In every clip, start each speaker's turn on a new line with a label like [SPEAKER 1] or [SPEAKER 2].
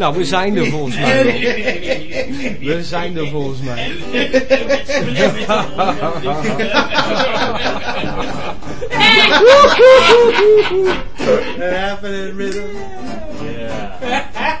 [SPEAKER 1] Nou, we zijn er volgens mij. wel. We zijn er volgens mij.
[SPEAKER 2] Happening rhythm. Happening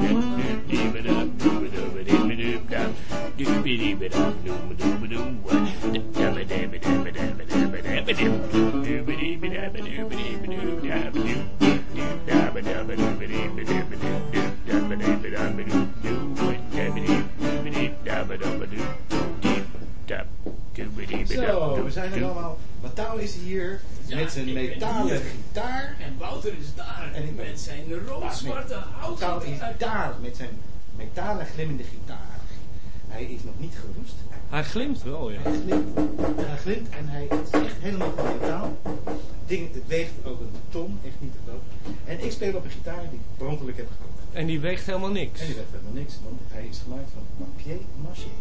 [SPEAKER 1] glimt wel, ja.
[SPEAKER 2] Hij glimt, hij glimt en hij is echt helemaal van metaal. Ding, het weegt ook een ton, echt niet te groot. En ik speel op een gitaar die ik per ongeluk heb gekocht.
[SPEAKER 1] En die weegt helemaal niks.
[SPEAKER 2] En die werd helemaal niks, want hij is gemaakt van papier maché.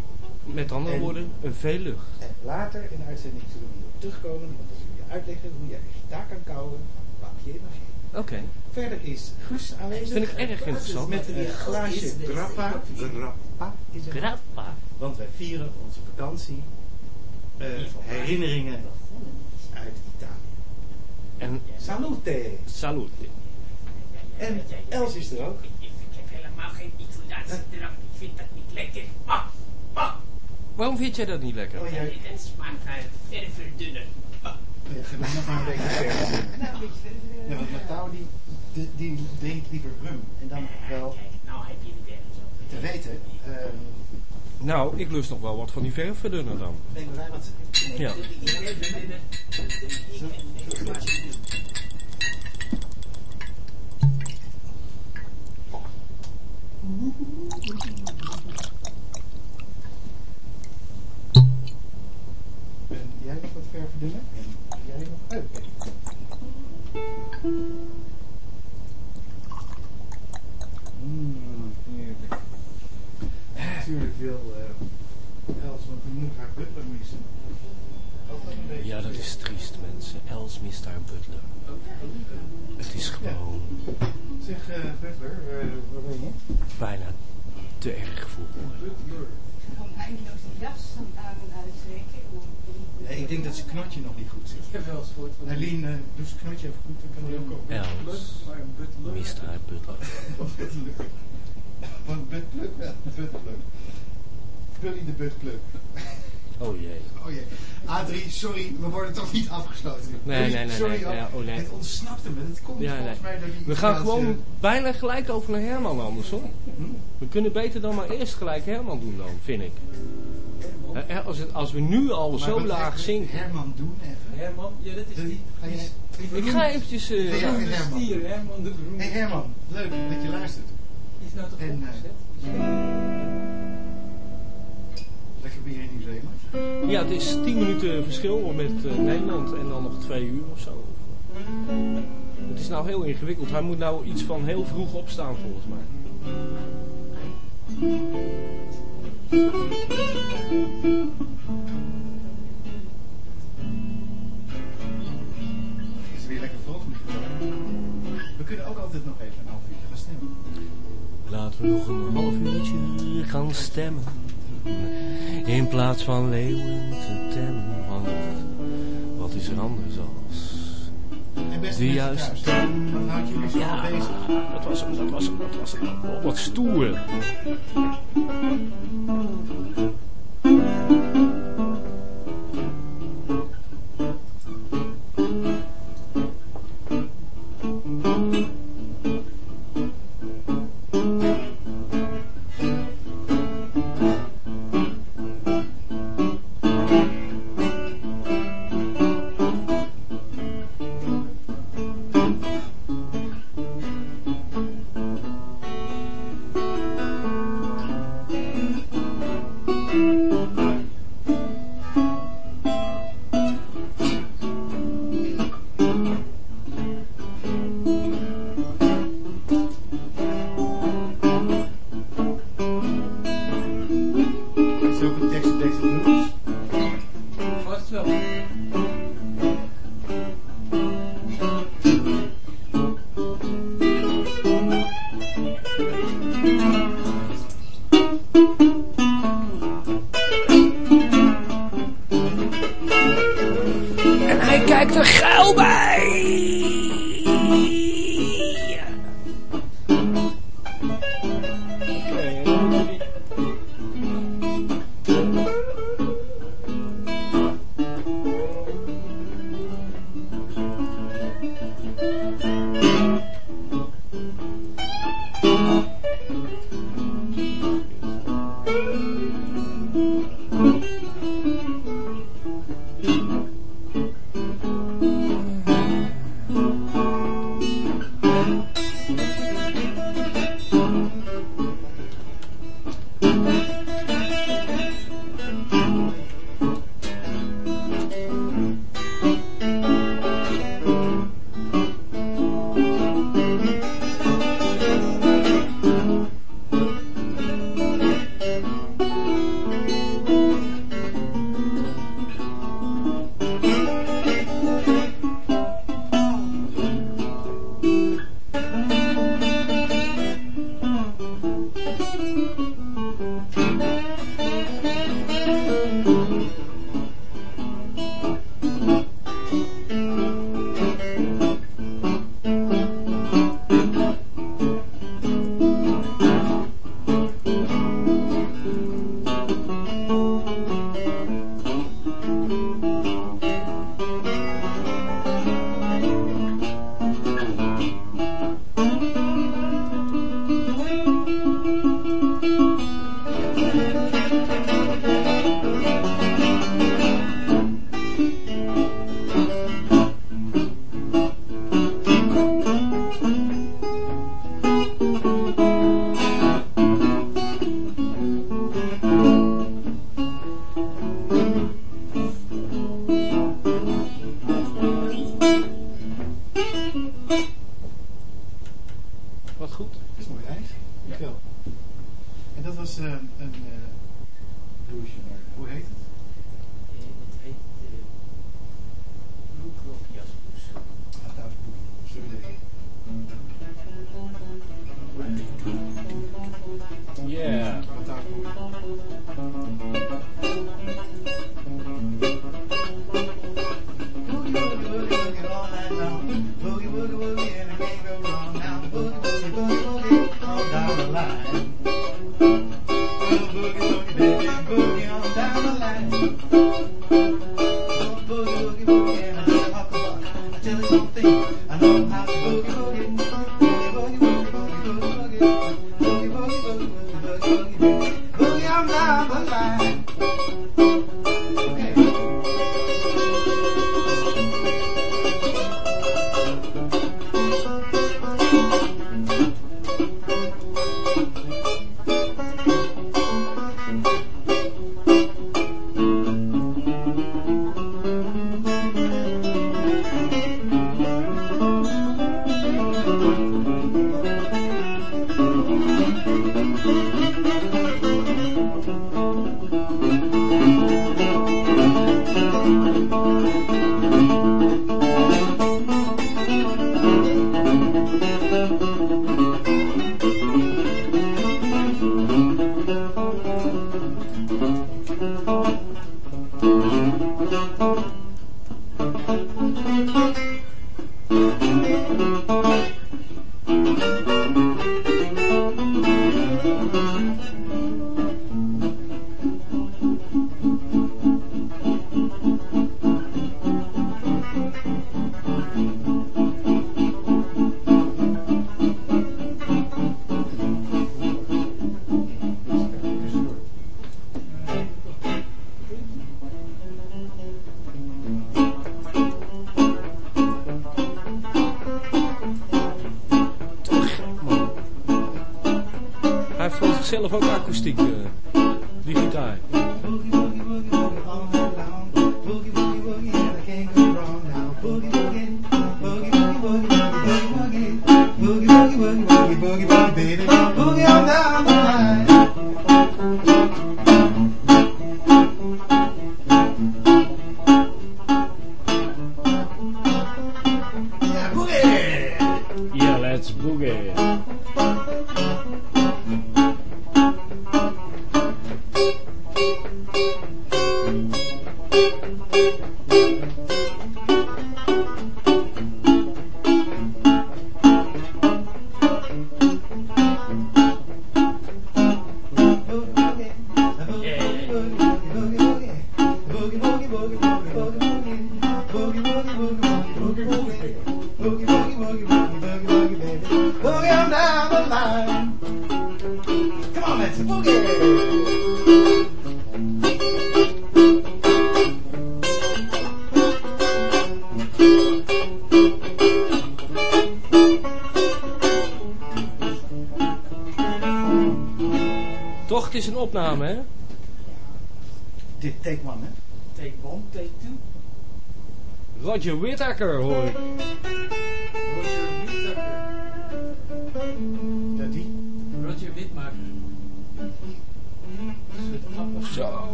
[SPEAKER 1] Met andere
[SPEAKER 2] En-
[SPEAKER 1] woorden, een veel lucht.
[SPEAKER 2] En later in de uitzending zullen we terugkomen, want dan zullen we je uitleggen hoe jij een gitaar kan kouwen. Papier maché.
[SPEAKER 1] Oké.
[SPEAKER 2] Verder is Guus aanwezig.
[SPEAKER 1] Vind ik erg interessant.
[SPEAKER 2] Met een glaasje grappa. Grappa is.
[SPEAKER 1] Grappa.
[SPEAKER 2] Want wij vieren onze vakantie. eh, herinneringen uit Italië.
[SPEAKER 1] En
[SPEAKER 2] Salute!
[SPEAKER 1] salute.
[SPEAKER 2] En Els is er ook.
[SPEAKER 3] Ik, ik heb helemaal geen Italiaanse drank. Ik vind dat niet lekker. Ah, ah.
[SPEAKER 1] Waarom vind jij dat niet lekker?
[SPEAKER 2] Oh, jij,
[SPEAKER 3] Dat smaakt naar. Ah.
[SPEAKER 2] ja, ga nog maar een beetje verder. Ja, want Matthau die, die, die drinkt liever rum. En dan wel
[SPEAKER 3] Kijk, nou heb je het ergens over.
[SPEAKER 2] te weten. ehm
[SPEAKER 1] Nou, ik lust nog wel wat van die verfverdunner dan. Ja.
[SPEAKER 2] We worden toch niet afgesloten.
[SPEAKER 1] Nee, nee, nee,
[SPEAKER 2] Sorry,
[SPEAKER 1] nee, ja, oh, nee.
[SPEAKER 2] Het ontsnapte me. Het komt
[SPEAKER 1] Ja,
[SPEAKER 2] volgens
[SPEAKER 1] nee.
[SPEAKER 2] mij door die
[SPEAKER 1] We gaan gewoon bijna gelijk over naar Herman anders hoor. We kunnen beter dan maar eerst gelijk Herman doen dan, vind ik.
[SPEAKER 4] Herman.
[SPEAKER 1] Als, het, als we nu al
[SPEAKER 2] Maar
[SPEAKER 1] zo laag zinken.
[SPEAKER 2] Herman doen even.
[SPEAKER 4] Herman, ja dat is die,
[SPEAKER 2] ga
[SPEAKER 1] Ik ga eventjes... eh,
[SPEAKER 2] Ja, Herman.
[SPEAKER 4] stier, Herman de.
[SPEAKER 2] Hey Herman, leuk dat je luistert.
[SPEAKER 4] Is nou toch
[SPEAKER 2] En, eh,
[SPEAKER 4] opgezet?
[SPEAKER 2] Lekker weer in Nieuw-Zeeland.
[SPEAKER 1] Ja, het is 10 minuten verschil met eh, Nederland en dan nog 2 uur of zo. Het is nou heel ingewikkeld. Hij moet nou iets van heel vroeg opstaan volgens mij.
[SPEAKER 2] Is er weer lekker volksmuziek. We kunnen ook altijd nog even een half uur gaan stemmen.
[SPEAKER 1] Laten we nog een half uurtje gaan stemmen. In plaats van leeuwen te temmen. Want wat is er anders als de juiste
[SPEAKER 2] zo
[SPEAKER 1] Ja, dat was hem, dat was hem, dat was hem. Oh, wat stoer.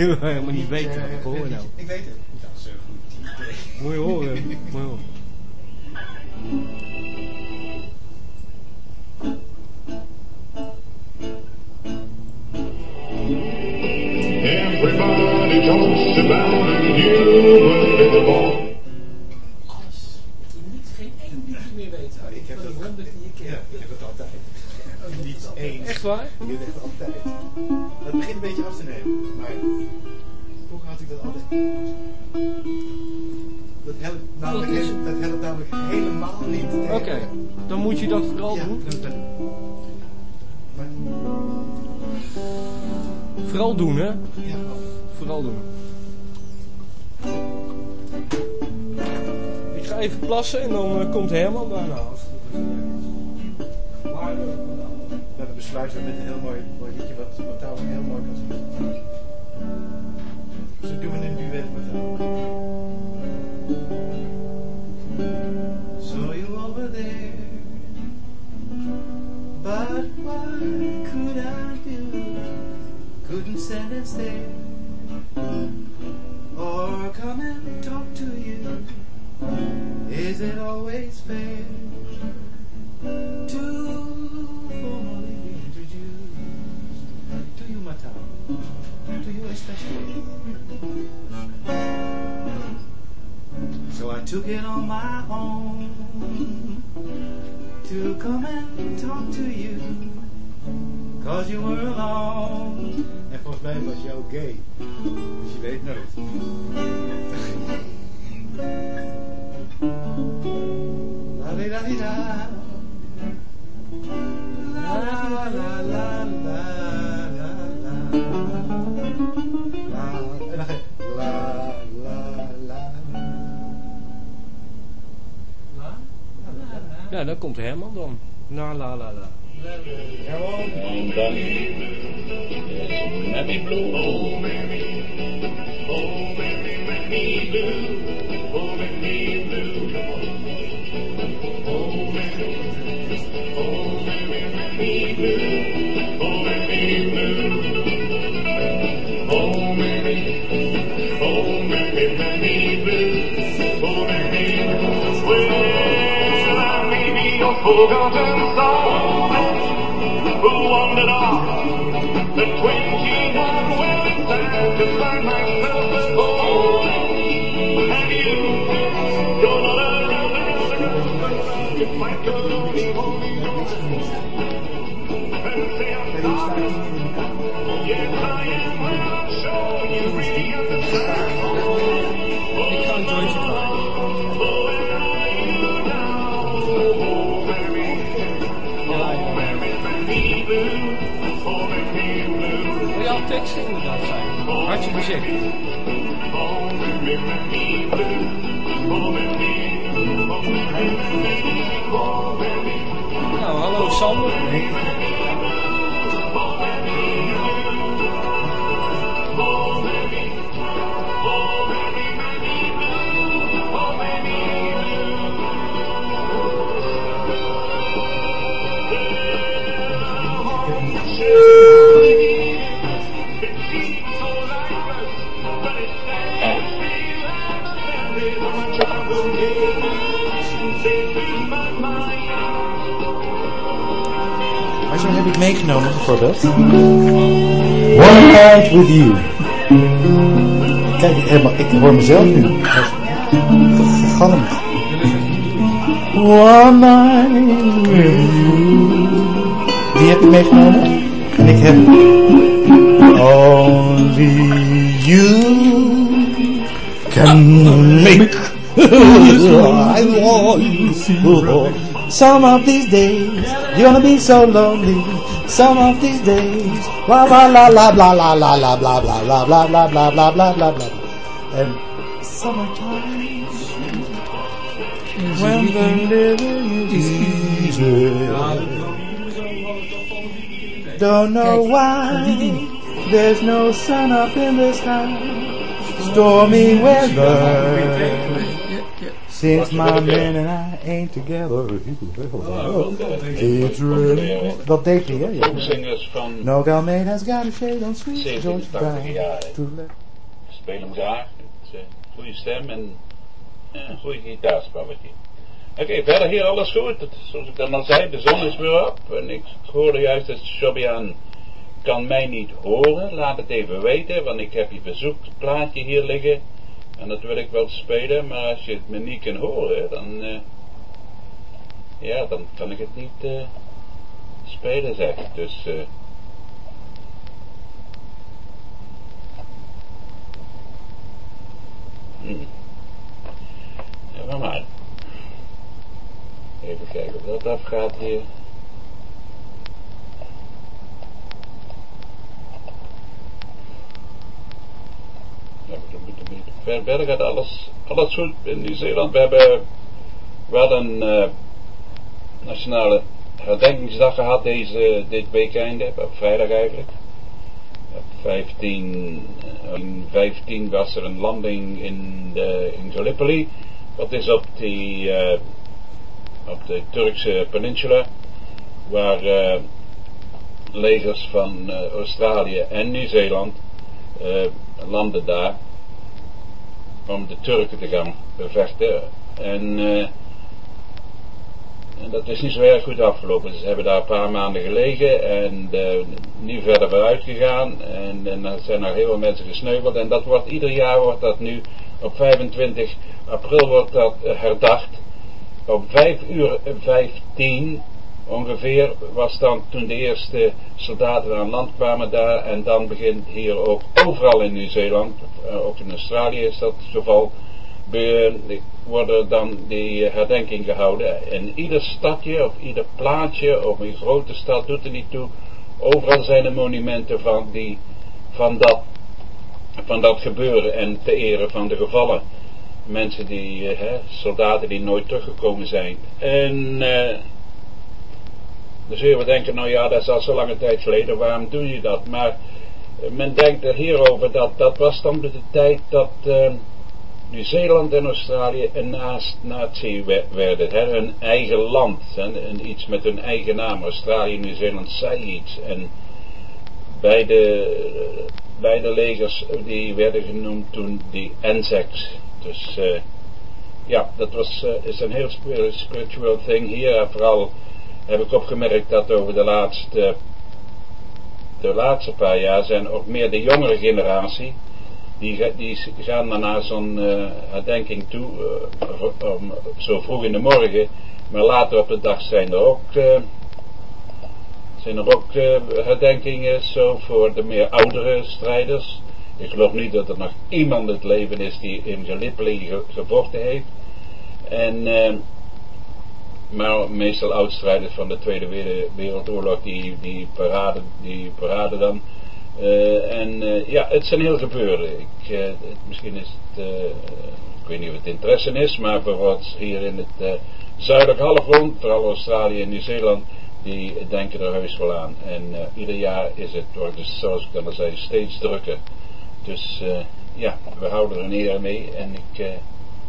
[SPEAKER 2] helemaal niet weten wat ik hoor nou. Doen we een duet met Touw. Saw you over there, but what could I do? Couldn't stand and stare, hoor mezelf nu. Galmend. One night with you. Die heb ik meegenomen. En ik heb Only you can make I want. Some of these days you're gonna be so lonely. Some of these days, la la la la bla la la la bla bla bla bla bla bla bla bla bla bla. And summertime when the living is easy. Don't know why there's no sun up in the sky. Stormy weather. Since my man and I ain't together. It's really... Dat deed hij, hè? Ja.
[SPEAKER 5] Zingers van
[SPEAKER 2] No Almeida's got a shade on sweet George Brown.
[SPEAKER 5] jaar. Spelen hem graag. Goede stem en een goede gitaarspelletje. Oké, verder hier alles goed. Het, zoals ik dan al zei, de zon is weer op. En ik hoorde juist dat Shobian kan mij niet horen. Laat het even weten, want ik heb je verzoekplaatje hier liggen. En dat wil ik wel spelen, maar als je het me niet kan horen, dan, eh, ja, dan kan ik het niet eh, spelen, zeg. Dus, eh, maar. Even kijken of dat afgaat hier. Verder gaat alles, alles goed in Nieuw-Zeeland. We hebben wel een eh, nationale herdenkingsdag gehad deze, dit weekende, op vrijdag eigenlijk. Op 15, eh, in 15 was er een landing in, de, in Gallipoli. Dat is op, die, eh, op de Turkse peninsula, waar eh, legers van Australië en Nieuw-Zeeland landen daar om de Turken te gaan bevechten. En, en dat is niet zo erg goed afgelopen. Ze hebben daar een paar maanden gelegen en eh, nu verder vooruit gegaan. En, er zijn er heel veel mensen gesneuveld. En dat wordt ieder jaar wordt dat nu op 25 april wordt dat eh, herdacht. Op 5 uur 15 ongeveer was dan toen de eerste soldaten aan land kwamen daar. En dan begint hier ook overal in Nieuw-Zeeland, eh, ook in Australië is dat het geval, worden dan die eh, herdenking gehouden. In ieder stadje of ieder plaatsje of een grote stad doet er niet toe. Overal zijn er monumenten van, die, van, dat, van dat gebeuren en te eren van de gevallen. Mensen die, eh, hè, soldaten die nooit teruggekomen zijn. En eh, dan zul je wel denken, nou ja, dat is al zo lange tijd geleden, waarom doe je dat? Maar eh, men denkt er hierover dat dat was dan de tijd dat eh, Nieuw-Zeeland en Australië een naast natie we- werden, hè, hun eigen land, en iets met hun eigen naam. Australië en Nieuw-Zeeland zei iets en beide, beide legers die werden genoemd toen die Anzacs. Dus eh, ja, dat was, eh, is een heel spir- spiritual thing hier. En vooral heb ik opgemerkt dat over de laatste, de laatste paar jaar zijn ook meer de jongere generatie. Die, die gaan dan naar zo'n eh, herdenking toe, eh, zo vroeg in de morgen. Maar later op de dag zijn er ook, eh, zijn er ook herdenkingen zo voor de meer oudere strijders. Ik geloof niet dat er nog iemand het leven is die in Gallipoli ge- gevochten heeft. En, maar meestal oudstrijders van de Tweede Were- Wereldoorlog, die, die, parade, die parade dan. Eh, en eh, ja, het zijn heel gebeuren. Ik, eh, misschien is het, ik weet niet of het interesse is, maar voor wat hier in het zuidelijk halfrond, vooral Australië en Nieuw-Zeeland, die denken er heus wel aan. En ieder jaar is het, zoals ik al zei, steeds drukker. Dus ja, we houden er een eer mee. En ik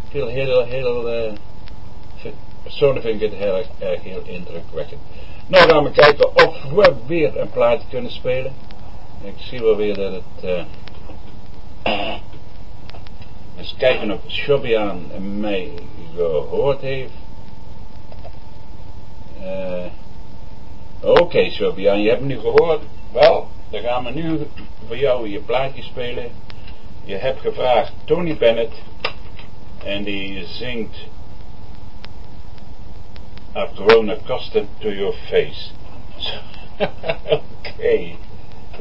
[SPEAKER 5] vind heel, heel, persoonlijk vind ik het heel erg, heel indrukwekkend. Nou gaan we kijken of we weer een plaatje kunnen spelen. Ik zie wel weer dat het... eh eens kijken of Shobian mij gehoord heeft. Eh, Oké Shobian, je hebt me nu gehoord. Wel, dan gaan we nu voor jou je plaatje spelen. Je hebt gevraagd Tony Bennett. En die zingt I've grown accustomed to your face. Oké,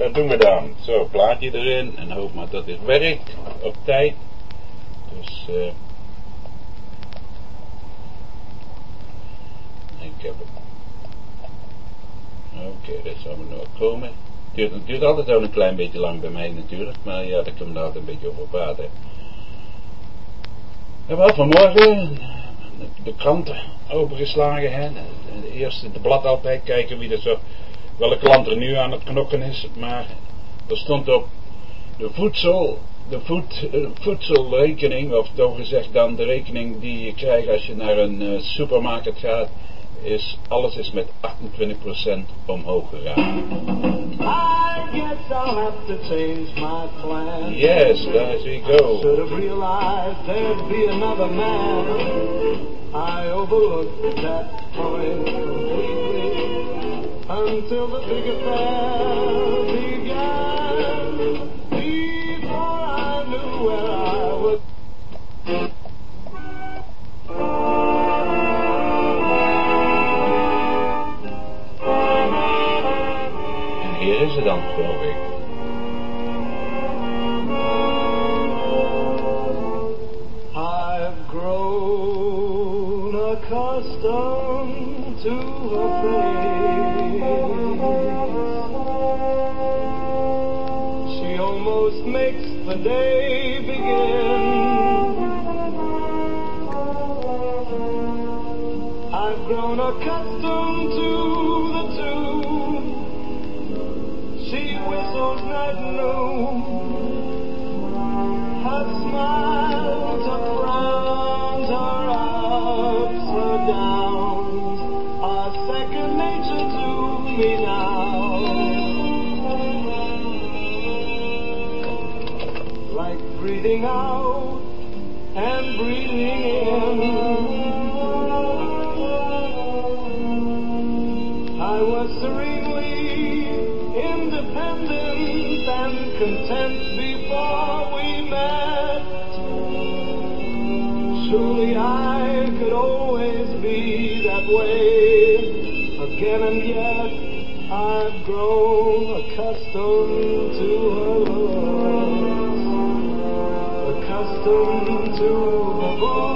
[SPEAKER 5] dat doen we dan. Zo, plaatje erin en hoop maar dat dit werkt op tijd. Dus, eh. ik heb het. Oké, dat zou er nog komen. Duurt, het duurt altijd wel een klein beetje lang bij mij natuurlijk, maar ja, daar kunnen we altijd een beetje over praten. Ja, wel, vanmorgen de, de krant opengeslagen, hè. De eerste, de blad altijd, kijken wie er zo, welke land er nu aan het knokken is, maar er stond op de voedsel, de voed, eh, voedselrekening, of toch gezegd dan de rekening die je krijgt als je naar een eh, supermarkt gaat, is, alles is met 28% omhoog gegaan.
[SPEAKER 6] I guess I'll have to change my plan.
[SPEAKER 5] Yes, there we go.
[SPEAKER 6] Should have realized there'd be another man. I overlooked that point completely until the big affair began. Before I knew where I was.
[SPEAKER 5] En hier is het dan, geloof ik.
[SPEAKER 6] I've grown accustomed to her face. She makes the day begin. I've grown accustomed to the tune. She whistles night and noon. Her smiles, and breathing in. I was serenely independent and content before we met. Surely I could always be that way again and yet I've grown accustomed to her love, to the Lord.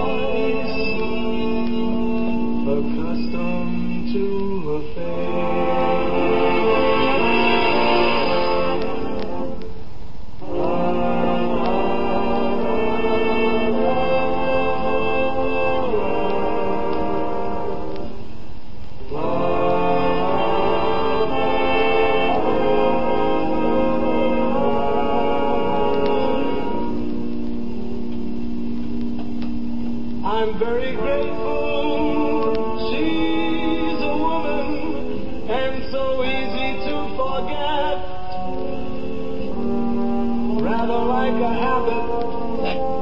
[SPEAKER 6] So easy to forget. Rather like a habit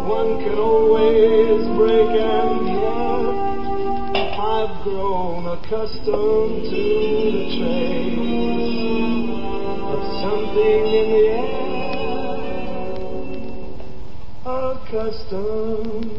[SPEAKER 6] one can always break and yet I've grown accustomed to the trace of something in the air. Accustomed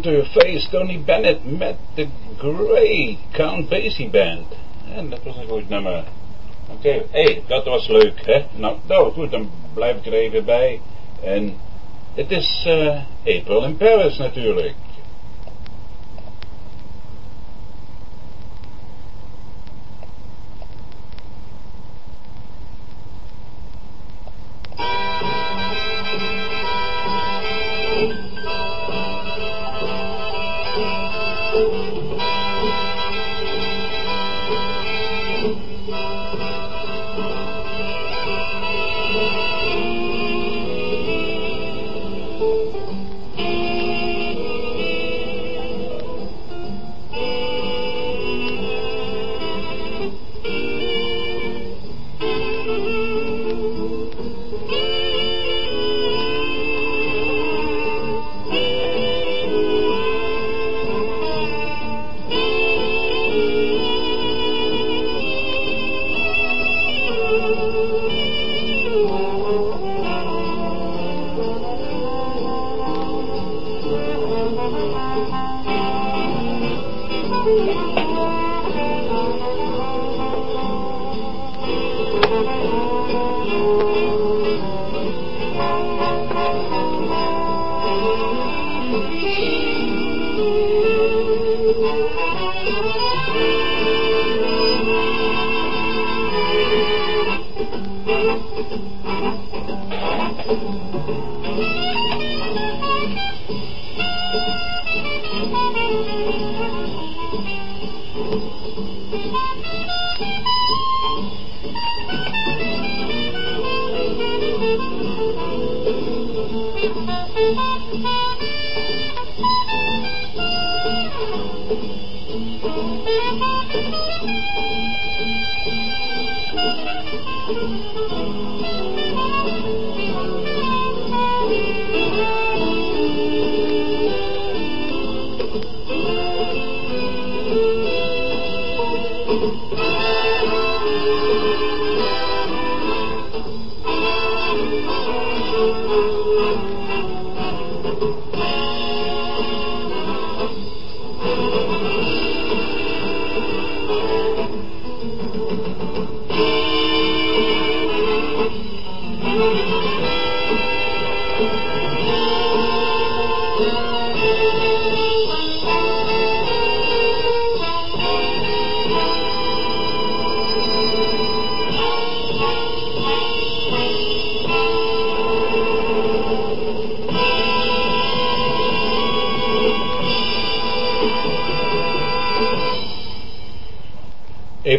[SPEAKER 5] Your face, Tony Bennett met de Grey Count Basie Band. En dat was een goed nummer. Oké, hey, dat was leuk, hè? Nou, nou goed, dan blijf ik er even bij. En het is eh, April in Paris natuurlijk.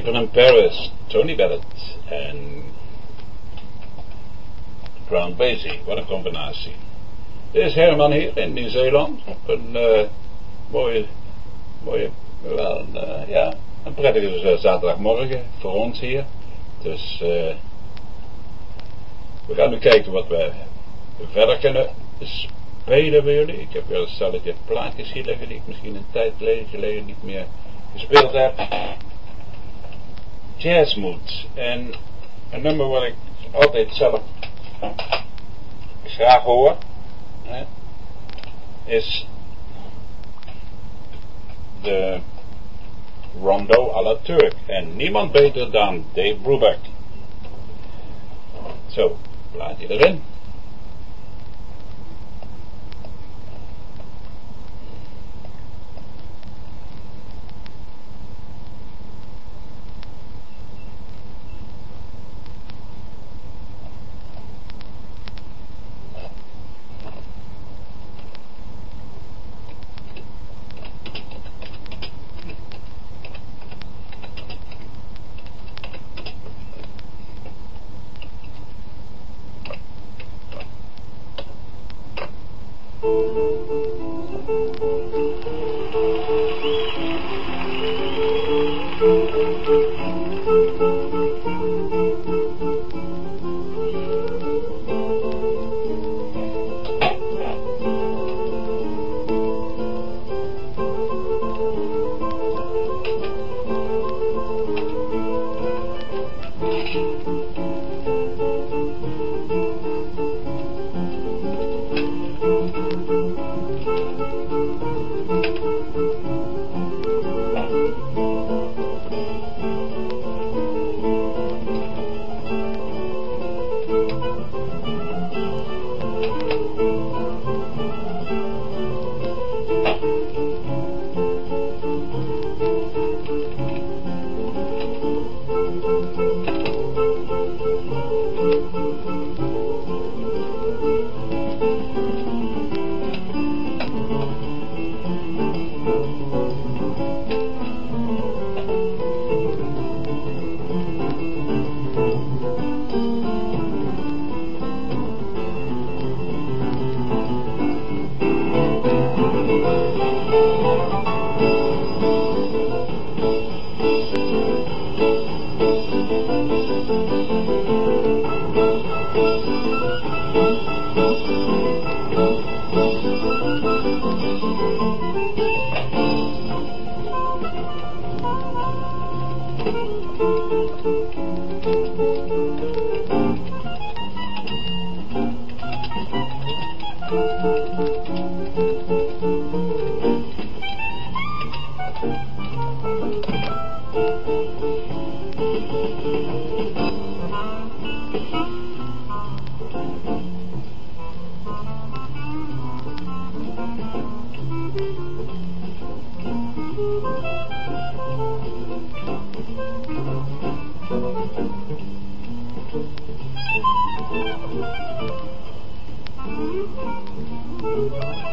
[SPEAKER 5] April in Paris, Tony Bennett en Crown Basie. Wat een combinatie. Dit is Herman hier in Nieuw-Zeeland op een eh, mooie, mooie, wel, eh, ja, een prettige eh, zaterdagmorgen voor ons hier. Dus eh, we gaan nu kijken wat we verder kunnen spelen bij jullie. Ik heb weer een stelletje plaatjes hier liggen die ik misschien een tijd geleden niet meer gespeeld heb. Jazzmood. En een nummer wat ik altijd zelf graag hoor, hè, is de Rondo à la Turk. En niemand beter dan Dave Brubeck. Zo, laat je erin. Thank you.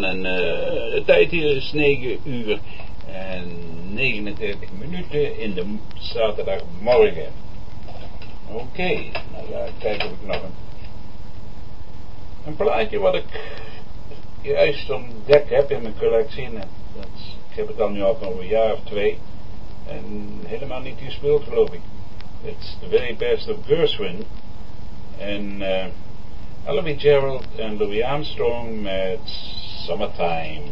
[SPEAKER 5] En eh, de tijd is 9 uur en 39 minuten in de zaterdagmorgen. Oké, nou ja, kijken of ik nog een, een plaatje wat ik juist ontdekt heb in mijn collectie. En dat, ik heb het dan nu al een jaar of twee en helemaal niet gespeeld geloof ik. It's the very best of Gershwin. En uh, Gerald en Louis Armstrong met Summertime.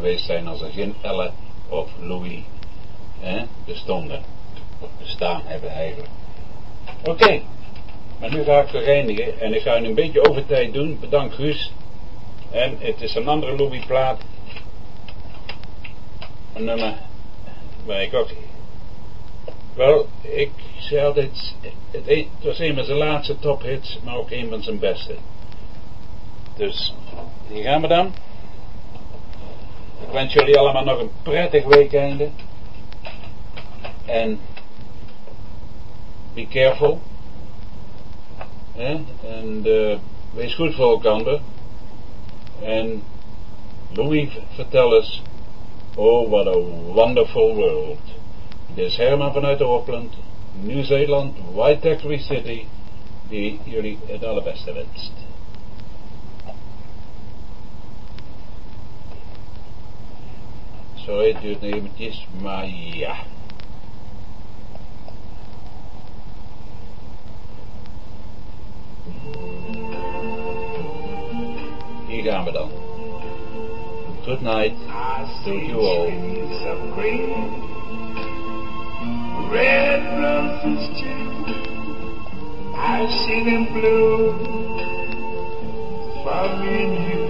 [SPEAKER 5] Geweest zijn als er geen Elle of Louis bestonden. Of bestaan hebben eigenlijk. Oké, maar nu ga ik verenigen en ik ga een beetje overtijd doen. Bedankt Guus. En het is een andere Louis plaat. Een nummer waar ik ook... Wel, ik zei altijd, het, een- het was een van zijn laatste tophits, maar ook een van zijn beste. Dus, hier gaan we dan. Ik wens jullie allemaal nog een prettig weekende. En be careful. En eh, wees goed voor elkaar. En Louis, vertel eens. Oh, what a wonderful world. Dit is Herman vanuit Auckland, Nieuw-Zeeland, Waitakere City, die jullie het allerbeste wenst. Sorry, het duurt nog eventjes, maar ja. Hier gaan we dan. Good night
[SPEAKER 7] I
[SPEAKER 5] to
[SPEAKER 7] see
[SPEAKER 5] you all.
[SPEAKER 7] trees of green, red roses too. I see them blue for me and you,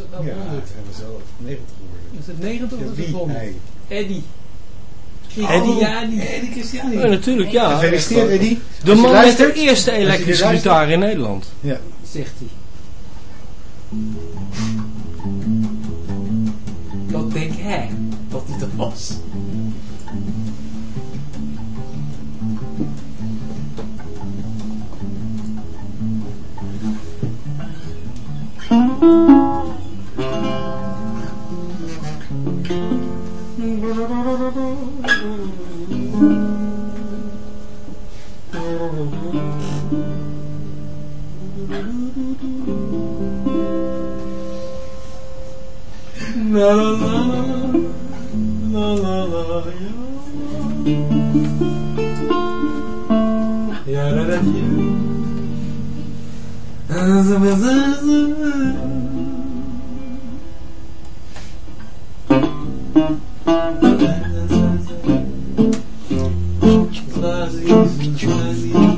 [SPEAKER 2] het nou
[SPEAKER 4] Ja,
[SPEAKER 2] 100?
[SPEAKER 4] het hebben zo 90 geworden.
[SPEAKER 2] Is het 90 of
[SPEAKER 4] Ja,
[SPEAKER 2] is het
[SPEAKER 4] wie?
[SPEAKER 2] 100?
[SPEAKER 4] Hij.
[SPEAKER 2] Eddie.
[SPEAKER 1] Eddie?
[SPEAKER 2] Ja, die.
[SPEAKER 4] Eddie Christiani.
[SPEAKER 1] Ja, natuurlijk, ja.
[SPEAKER 4] Gefeliciteerd, Eddie.
[SPEAKER 1] De man met de eerste elektrische gitaar in Nederland.
[SPEAKER 4] Ja.
[SPEAKER 2] zegt hij. Wat denkt hij dat hij dat was? La la la la la la la ya ya la la
[SPEAKER 4] Heel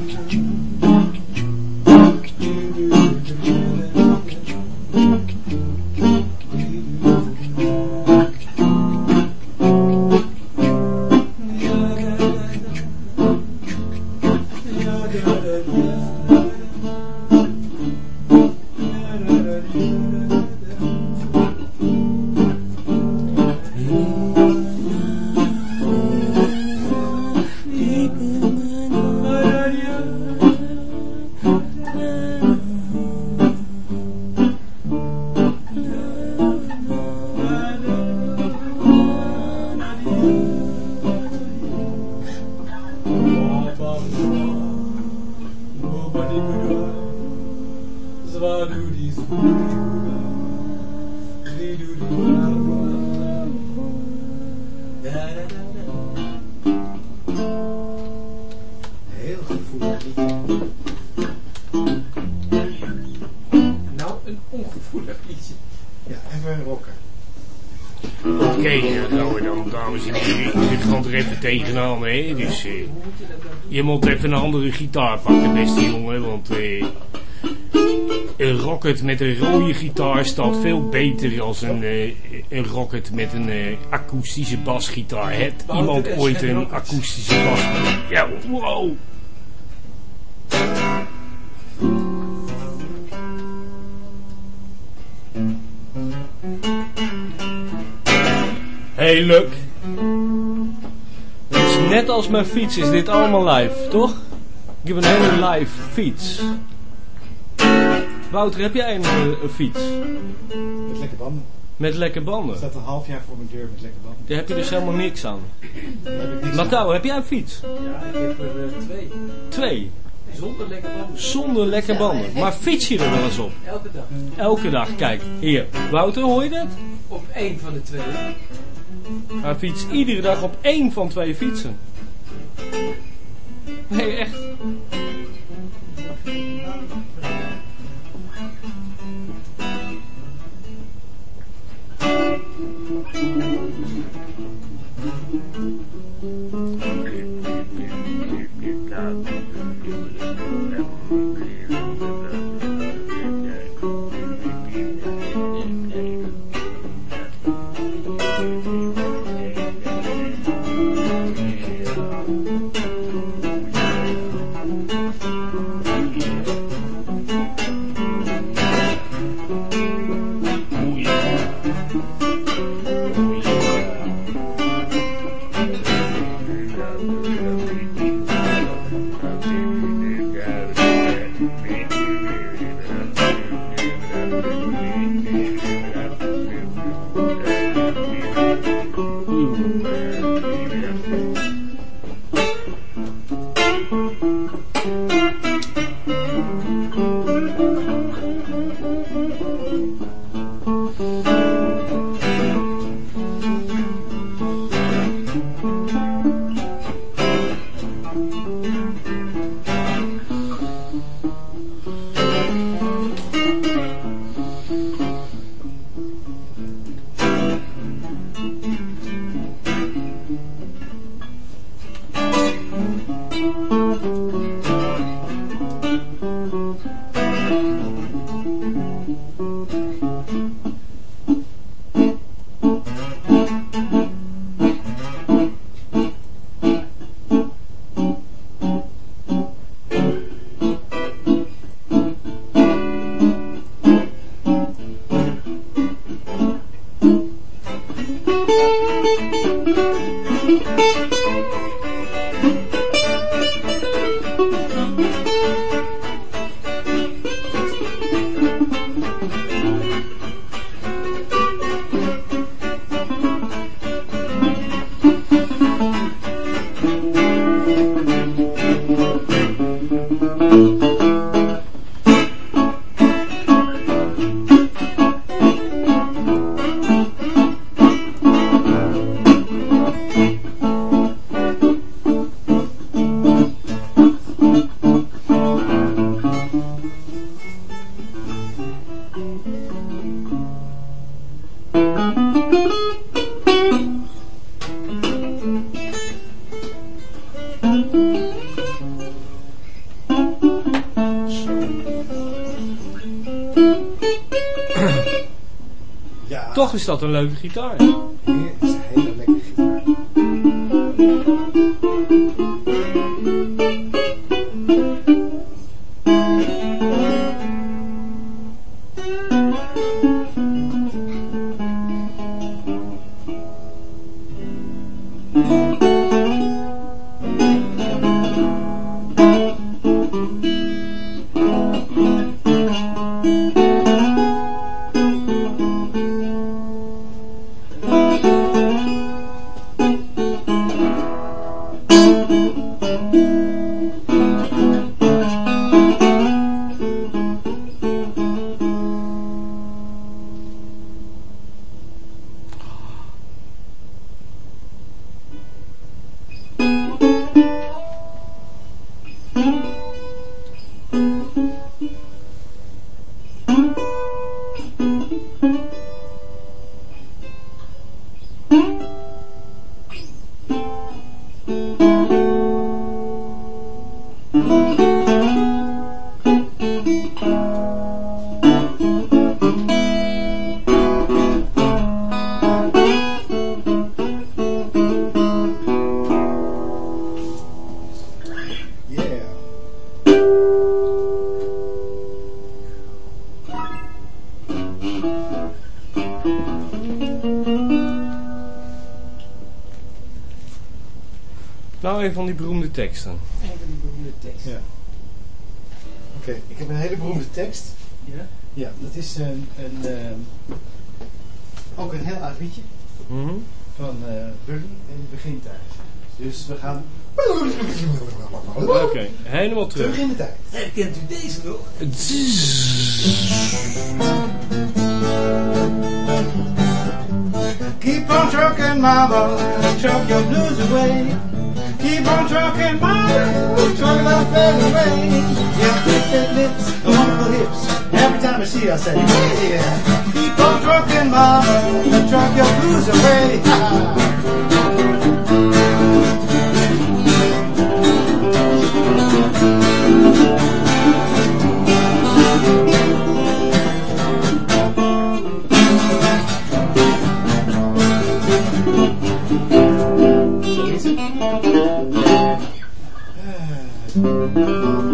[SPEAKER 1] hè. Dus eh, je moet even een andere gitaar pakken, beste jongen. Want eh, een rocket met een rode gitaar staat veel beter als een, eh, een rocket met een eh, akoestische basgitaar. Heeft iemand ooit een akoestische basgitaar? Ja, wow. Als mijn fiets, is dit allemaal live, toch? Ik heb een hele live fiets. Wouter, heb jij een, eh, een fiets?
[SPEAKER 4] Met lekker banden.
[SPEAKER 1] Met lekke
[SPEAKER 4] Er
[SPEAKER 1] banden?
[SPEAKER 4] staat een half jaar voor mijn deur met lekker banden.
[SPEAKER 1] Daar heb je dus helemaal niks aan.
[SPEAKER 4] Daar heb
[SPEAKER 1] jij een fiets?
[SPEAKER 2] Ja, ik heb er eh, twee.
[SPEAKER 1] Twee.
[SPEAKER 2] Zonder lekker banden.
[SPEAKER 1] Zonder lekke banden. Maar fiets je er wel eens op?
[SPEAKER 2] Elke dag.
[SPEAKER 1] Elke dag. Kijk, hier. Wouter, hoor je dat?
[SPEAKER 2] Op één van de twee.
[SPEAKER 1] Hij fietst iedere dag op één van twee fietsen. Nee, echt. Is dat een leuke gitaar.
[SPEAKER 2] Een
[SPEAKER 4] Zo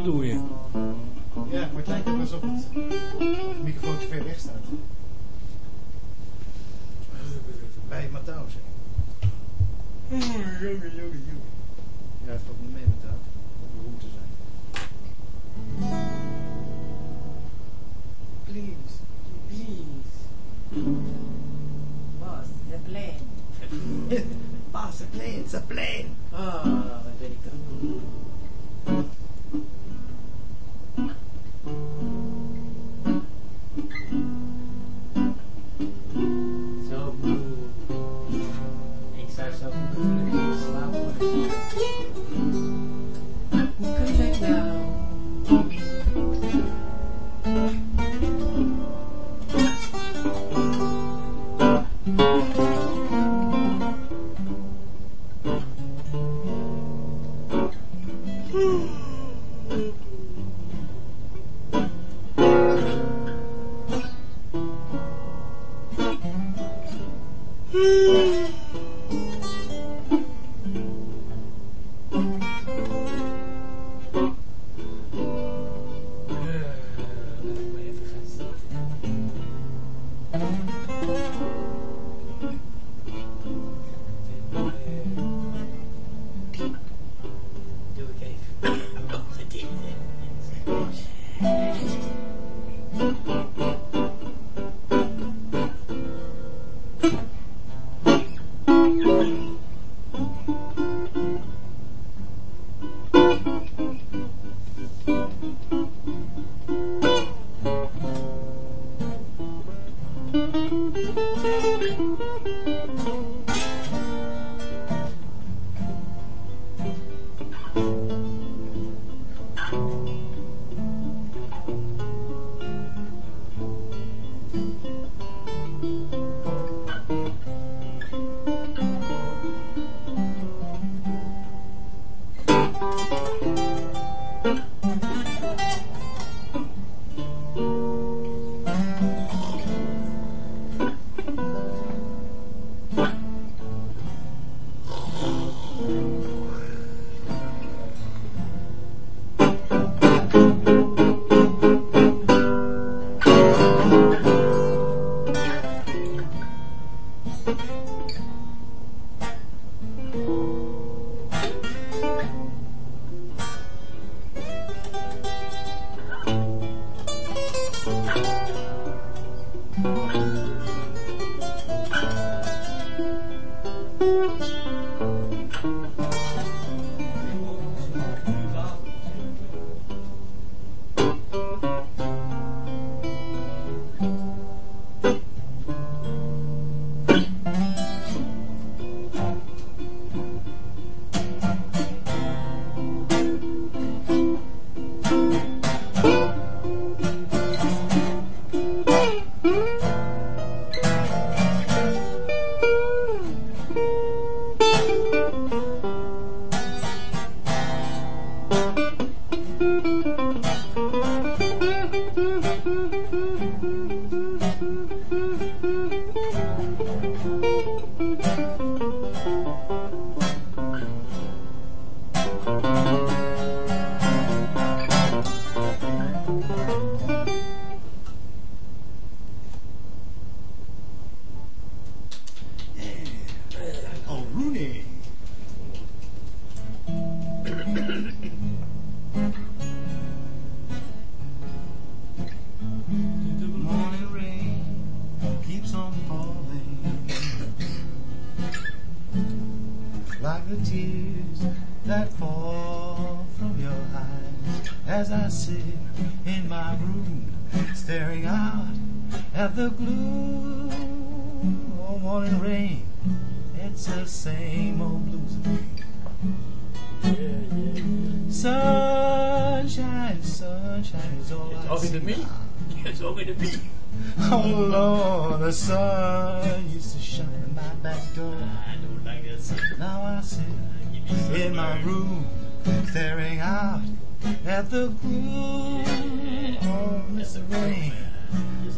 [SPEAKER 2] Ja. pouring rain. It's the same old blues again. Yeah, yeah. Sunshine, sunshine is all You're
[SPEAKER 4] I talking
[SPEAKER 2] see.
[SPEAKER 4] to
[SPEAKER 3] me? You're talking to me?
[SPEAKER 2] Oh Lord, the sun used to shine in my back door.
[SPEAKER 3] I don't like that.
[SPEAKER 2] Now I sit in my room, staring out at the gloom yeah, misery, rain.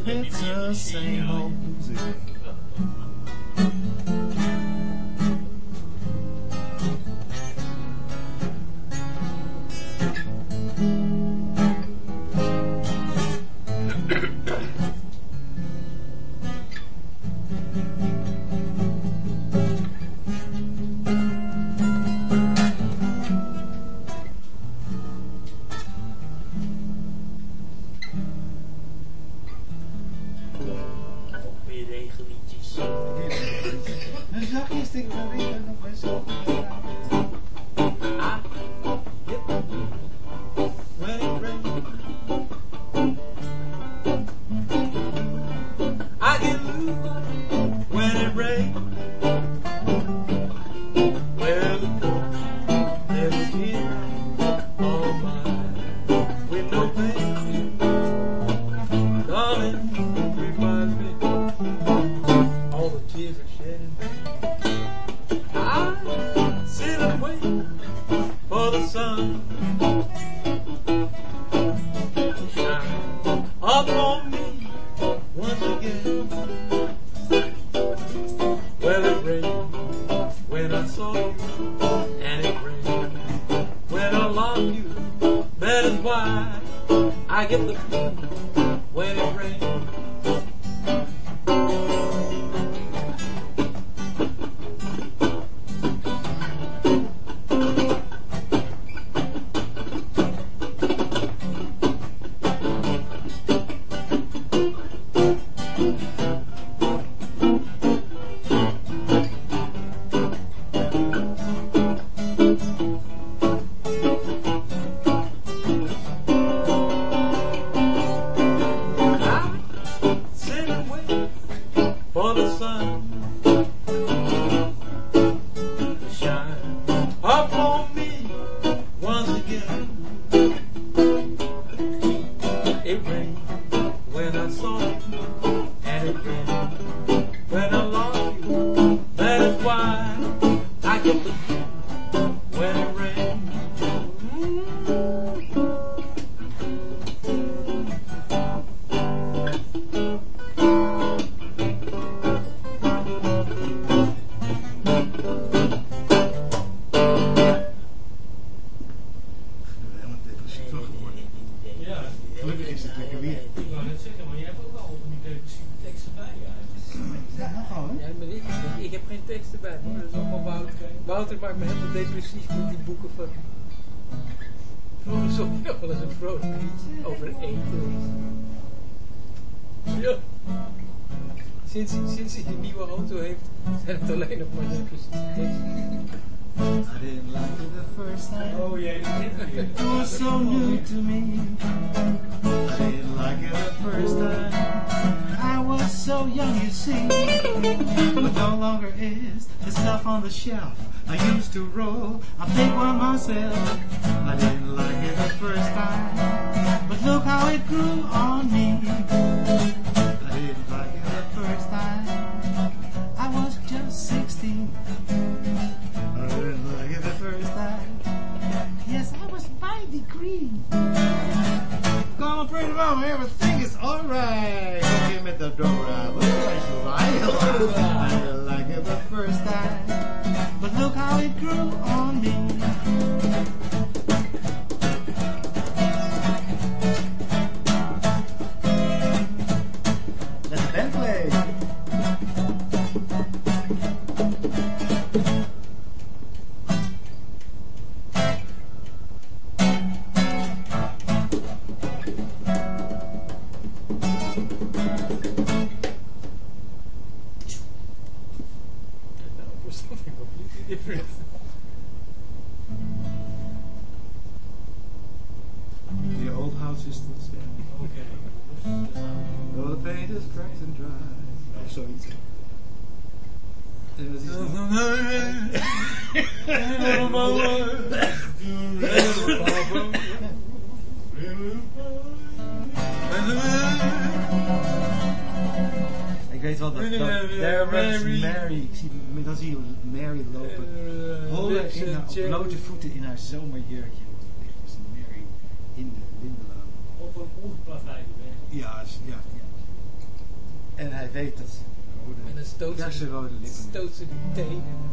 [SPEAKER 2] It's the same old blues. stuff on the shelf. I used to roll, I played one myself. I didn't like it the first time, but look how it grew on me. I didn't like it the first time, I was just 16. I didn't like it the first time, yes, I was by degrees. Come on, friend, mama, everything is alright. Give at the door, I will, I girl
[SPEAKER 4] rode,
[SPEAKER 2] stoot ze,
[SPEAKER 4] kersenrode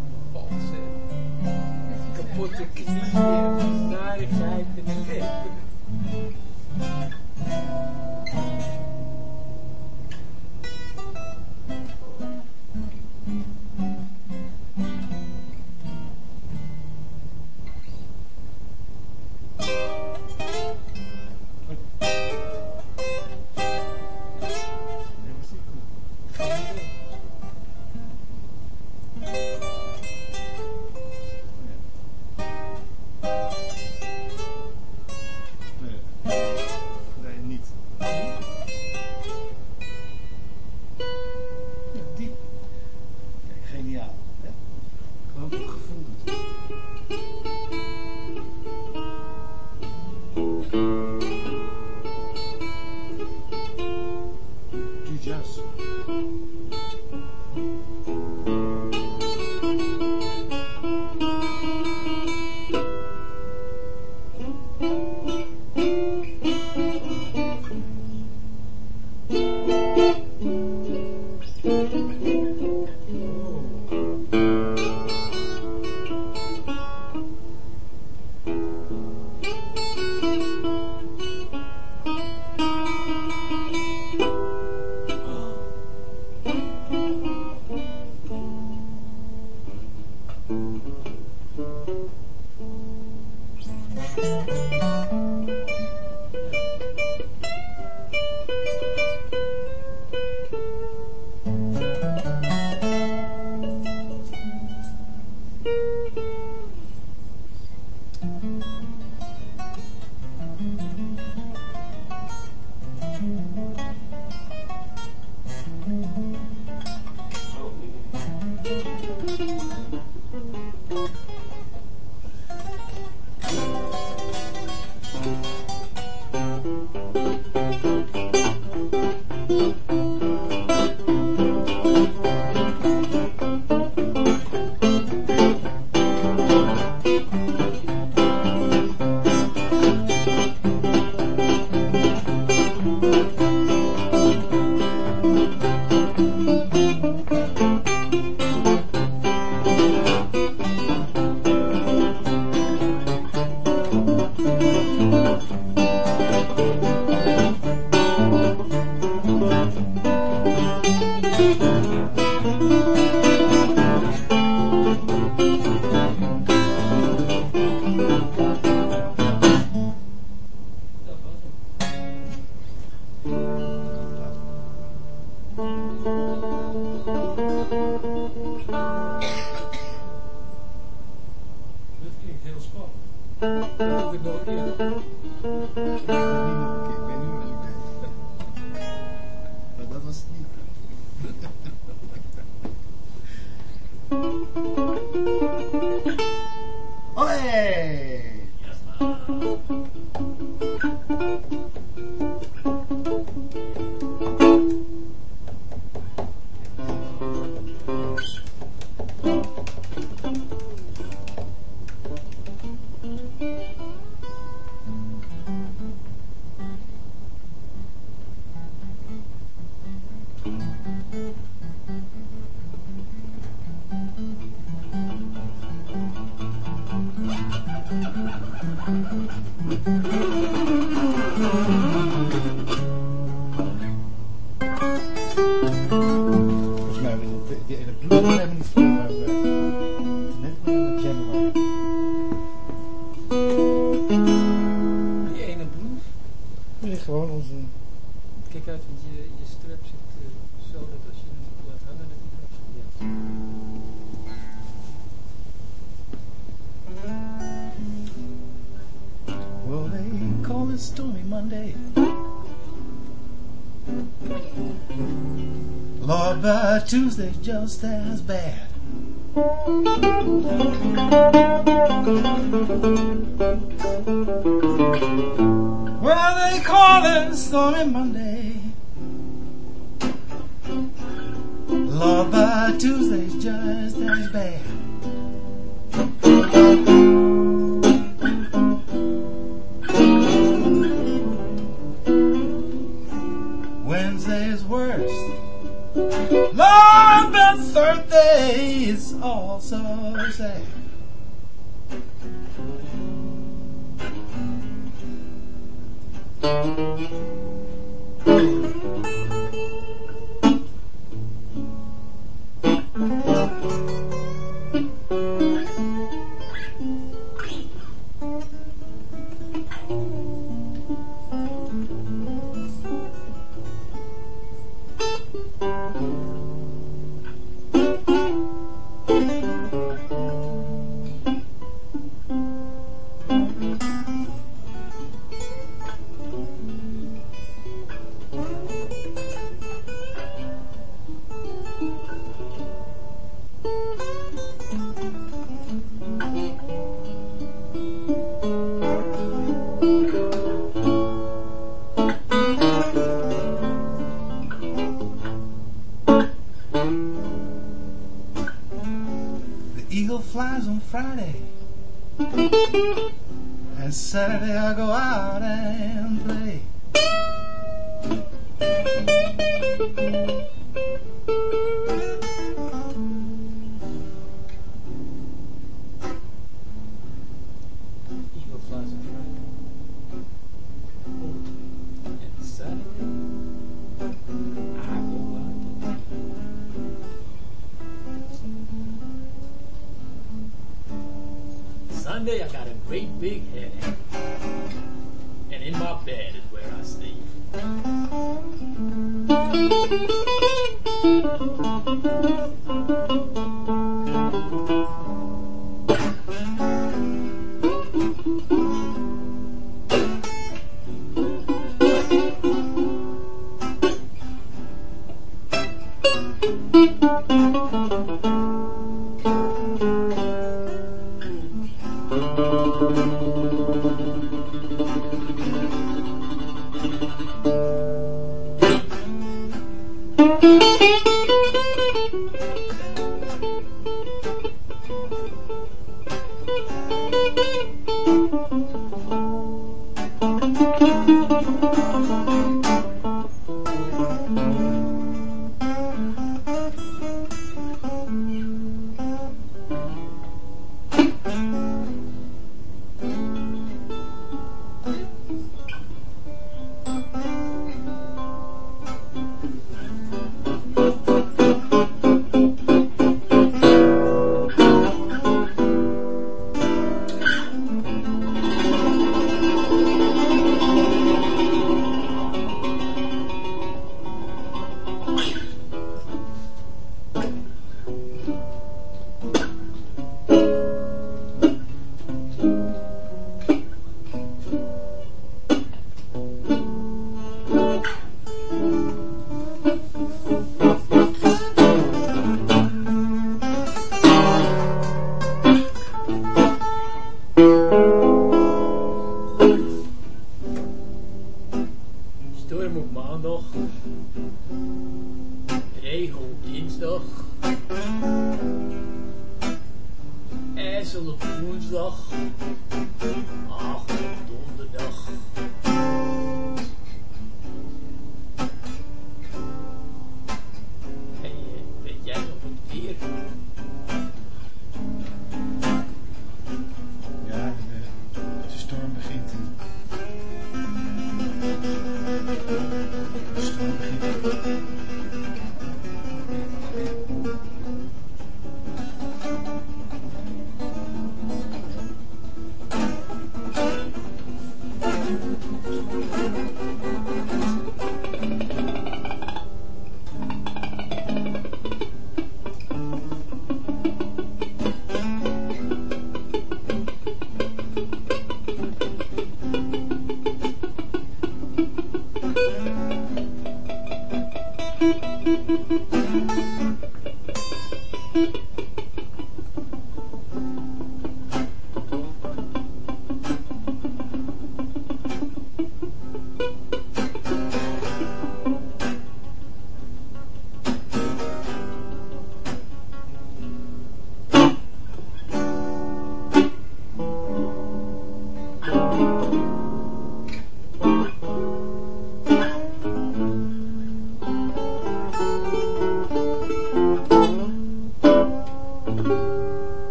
[SPEAKER 2] Tuesday's just as bad. Saturday I go out and play.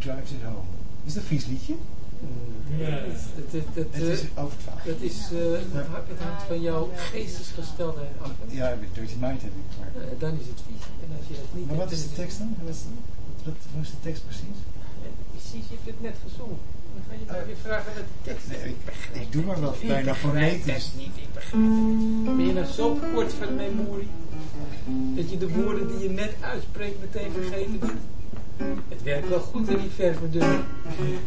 [SPEAKER 2] Drives it home. Is dat een vies liedje?
[SPEAKER 1] Ja.
[SPEAKER 4] Het, het, het,
[SPEAKER 2] Het is
[SPEAKER 4] eh,
[SPEAKER 2] over twaalf.
[SPEAKER 4] dat is, eh, het ha- het hangt van jouw geestesgesteldheid af.
[SPEAKER 2] Ja, ik Dirty Mind heb ik. Maar,
[SPEAKER 4] Eh, dan is het vies. En als je dat niet
[SPEAKER 2] maar wat is de tekst dan? Wat is, wat, wat, wat is de tekst precies?
[SPEAKER 4] Ja, precies, je hebt het net gezongen. Dan ga je nou weer vragen wat de tekst.
[SPEAKER 2] Nee, ik, ik doe maar wel bijna fonetisch.
[SPEAKER 4] niet, ik begrijp het niet. Ben je nou zo kort van memorie dat je de woorden die je net uitspreekt meteen vergeten bent? Het werkt wel goed, in die ververdunner.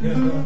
[SPEAKER 2] Ja.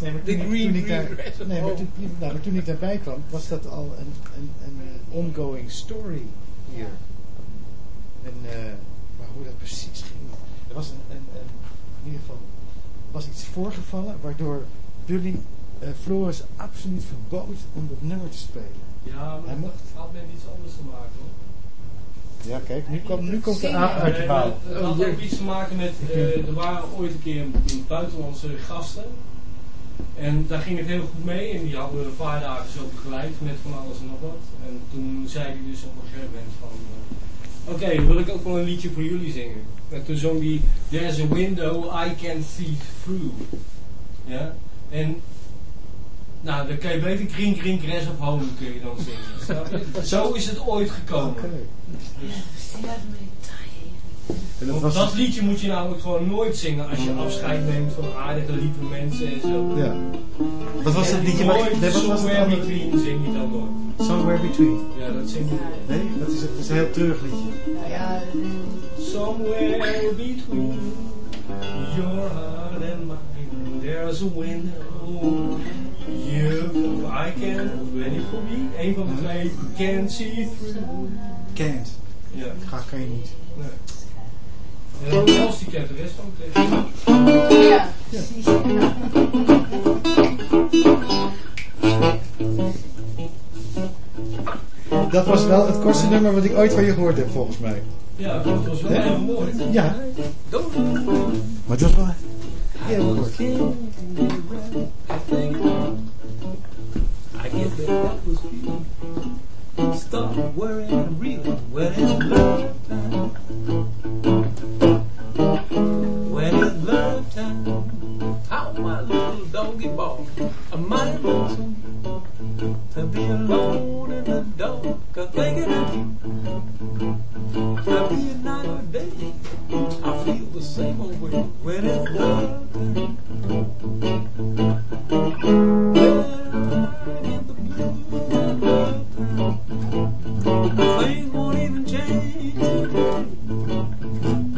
[SPEAKER 4] Nee, de
[SPEAKER 2] toen,
[SPEAKER 4] green,
[SPEAKER 2] toen ik
[SPEAKER 4] green
[SPEAKER 2] daar, nee, maar
[SPEAKER 4] home.
[SPEAKER 2] toen, nou, maar toen ik daarbij kwam, was dat al een, een, een eh, ongoing story hier. En, eh, maar hoe dat precies ging. Er was een, een, een, in ieder geval was iets voorgevallen waardoor Billy eh, Floris absoluut verbood om dat nummer te spelen.
[SPEAKER 1] Ja,
[SPEAKER 2] Hij
[SPEAKER 1] maar
[SPEAKER 2] mocht-
[SPEAKER 1] dat had met iets anders te maken hoor.
[SPEAKER 2] Ja, kijk, nu, komt nu komt de aap uit mouw.
[SPEAKER 1] Het had ook iets te maken met, eh, er waren ooit een keer buitenlandse gasten. En daar ging het heel goed mee en die hadden een paar dagen zo begeleid met van alles en nog wat. En toen zei hij dus op een gegeven moment van, eh, oké, dan wil ik ook wel een liedje voor jullie zingen. En toen zong hij, there's a window I can see through. Ja, en nou, dan kan je beter Green Green Grass of Home kun je dan zingen. snap je? Zo is het ooit gekomen.
[SPEAKER 2] Oké. En dat
[SPEAKER 1] Want
[SPEAKER 2] was
[SPEAKER 1] dat liedje moet je namelijk gewoon nooit zingen als je afscheid neemt van aardige, lieve mensen en zo.
[SPEAKER 2] Ja. Wat was dat liedje?
[SPEAKER 1] Nooit
[SPEAKER 2] nee, wat was het
[SPEAKER 1] Somewhere
[SPEAKER 2] andere?
[SPEAKER 1] Between zing je dan nooit.
[SPEAKER 2] Somewhere Between.
[SPEAKER 1] Ja, dat zing je.
[SPEAKER 2] Nee, dat is, het is een heel treurig liedje.
[SPEAKER 8] Nou ja,
[SPEAKER 1] Somewhere between your heart and mine, there's a window. You, I can, ready for me, een van de twee, can see through.
[SPEAKER 2] Can't.
[SPEAKER 1] Ja,
[SPEAKER 2] Graag kan je niet.
[SPEAKER 1] nee. En die kent de rest ook tegen.
[SPEAKER 8] ja, precies.
[SPEAKER 2] Dat was wel het kortste nummer wat ik ooit van je gehoord heb, volgens mij.
[SPEAKER 1] Ja, dat was wel heel mooi.
[SPEAKER 2] Ja, maar het was wel heel kort.
[SPEAKER 4] I that that was. Stop worrying and reeling when it's love time. Doggy. Am I lonesome to be alone in the dark? A thinking of you. A night or day. I feel the same old way when it's time. Things won't even change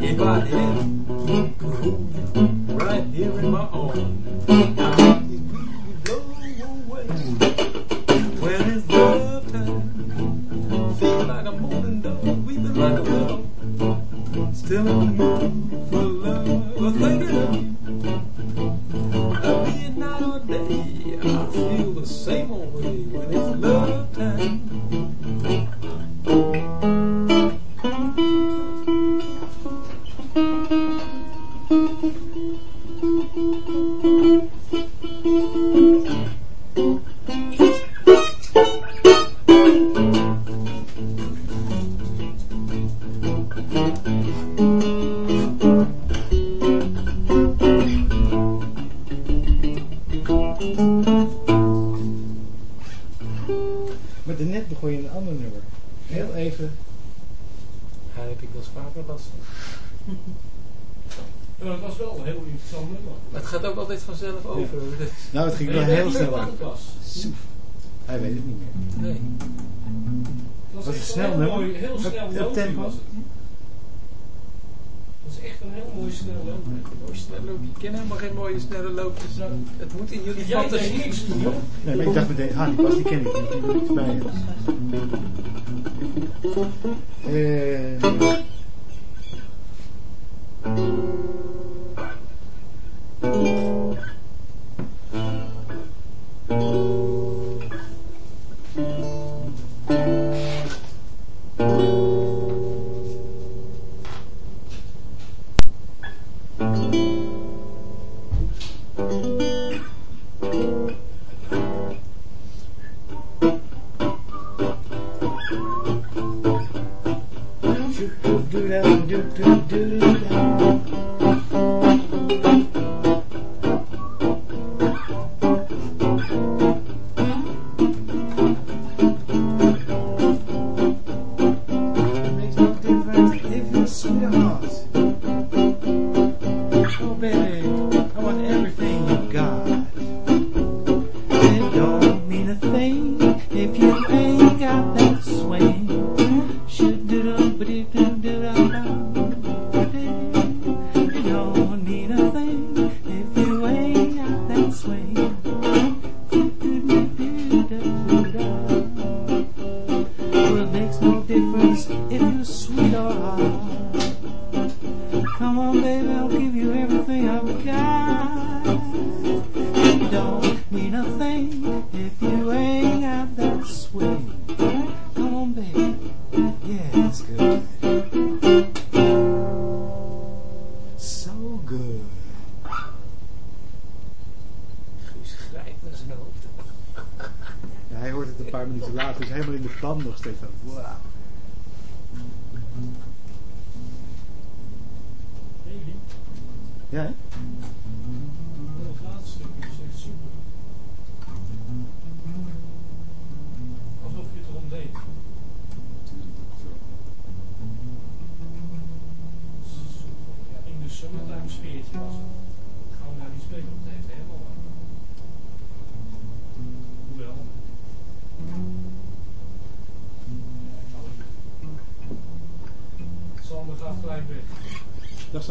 [SPEAKER 4] if I did right here in my arms. Still in Het moet in jullie fantasie.
[SPEAKER 2] Nee, maar ik dacht meteen, ah, die was, die ken ik niet. Die ik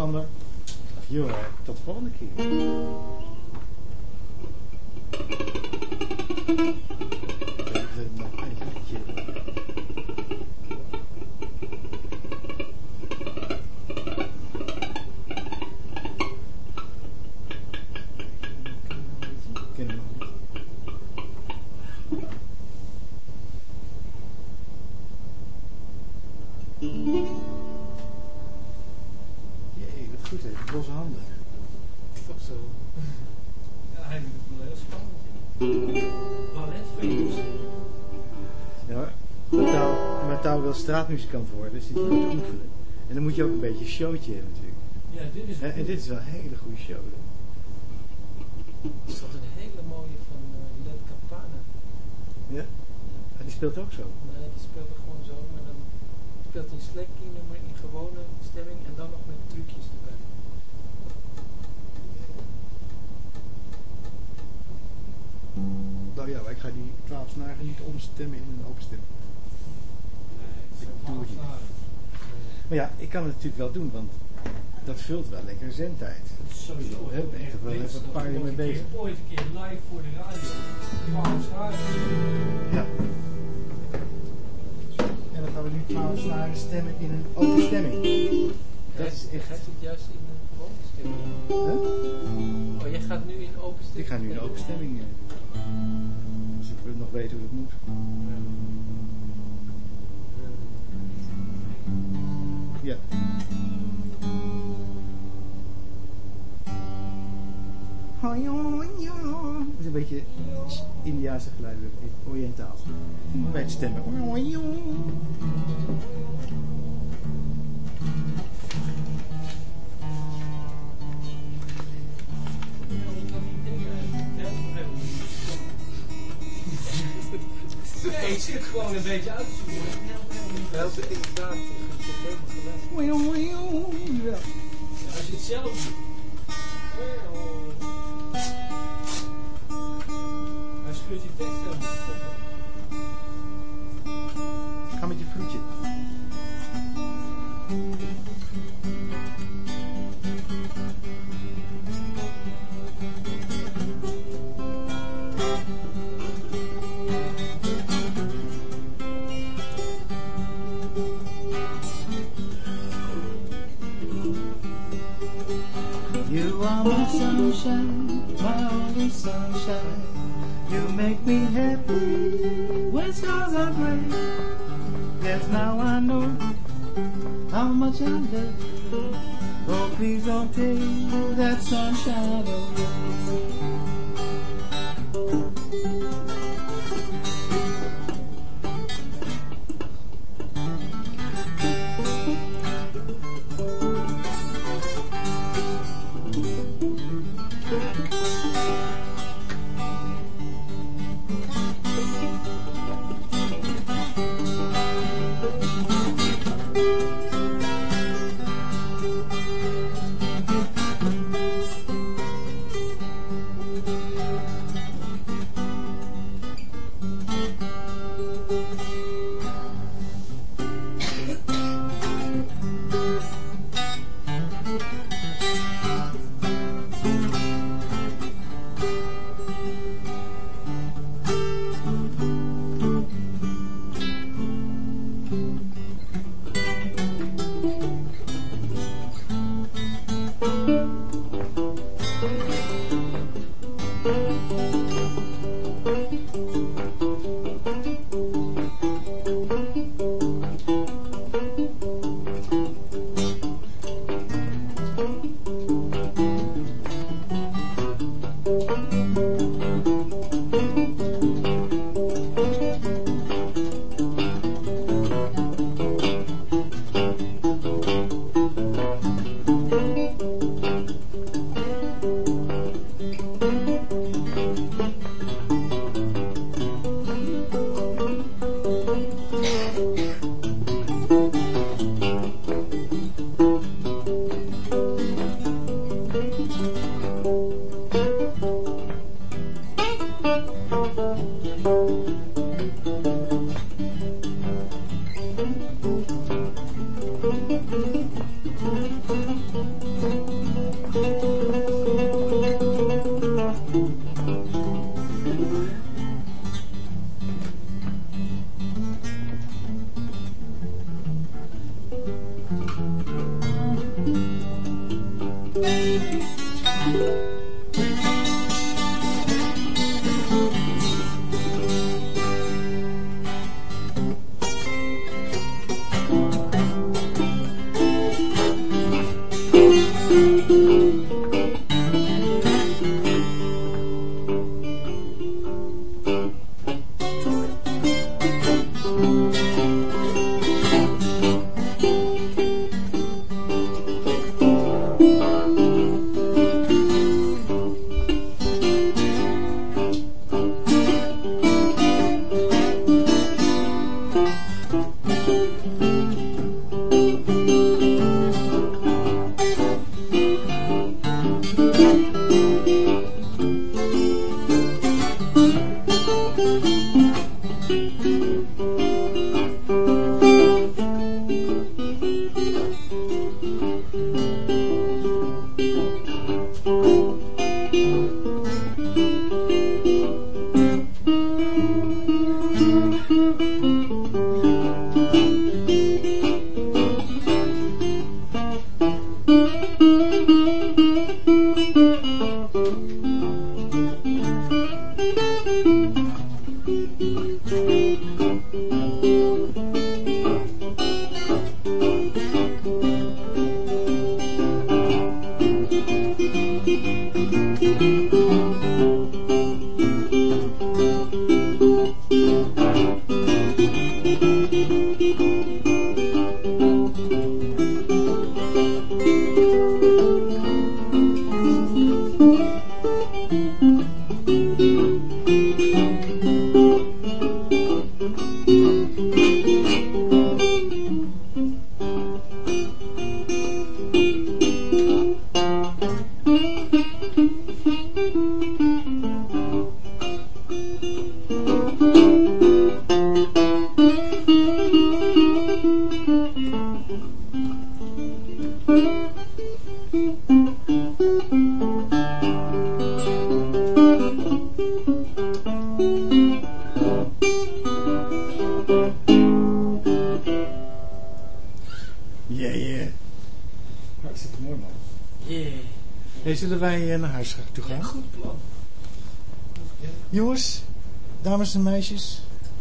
[SPEAKER 2] Dag Sander. Straatmuzikant worden, dus die moet oefenen. En dan moet je ook een beetje een showtje hebben natuurlijk.
[SPEAKER 1] Ja, dit is
[SPEAKER 2] En, en dit is wel een hele goede show.
[SPEAKER 4] Er staat een hele mooie van uh, Led.
[SPEAKER 2] Ja? Ah, die speelt ook zo. Kan het natuurlijk wel doen, want dat vult wel lekker zendtijd.
[SPEAKER 1] Sowieso.
[SPEAKER 2] Ik toch wel even een paar jaar mee bezig.
[SPEAKER 1] Ooit een keer live voor de radio. 12 snaren.
[SPEAKER 2] Ja. En dan gaan we nu 12 snaren stemmen in een open stemming. Dat is
[SPEAKER 4] Jij
[SPEAKER 2] echt...
[SPEAKER 4] gaat het juist in een gewone stemming.
[SPEAKER 2] Huh?
[SPEAKER 4] Oh, jij gaat nu in open stemming.
[SPEAKER 2] Ik ga nu in open stemming. Als ik nog weet hoe het moet. Ja. Het is een beetje Indiaanse geluiden, oriëntaal. Bij het stemmen.
[SPEAKER 1] Nee, ik zit gewoon een beetje uit te zoeken.
[SPEAKER 4] De-
[SPEAKER 1] Uiu, uiu, uiu. A gente é Acho
[SPEAKER 2] que o é de Cama de frutita. Sunshine, my only sunshine. You make me happy when skies are gray. Yes, now I know how much I love. you. Oh, please don't take that sunshine away.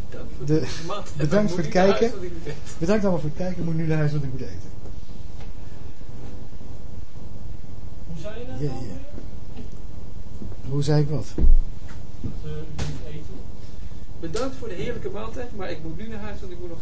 [SPEAKER 2] Bedankt voor,
[SPEAKER 4] de, voor het kijken. Bedankt allemaal voor het kijken. Ik moet nu naar huis, wat ik moet eten.
[SPEAKER 1] Hoe zei je dat
[SPEAKER 4] yeah.
[SPEAKER 1] Nou
[SPEAKER 4] Hoe zei ik wat?
[SPEAKER 1] Eh,
[SPEAKER 2] bedankt voor de heerlijke maaltijd, maar ik moet nu naar huis, want ik moet nog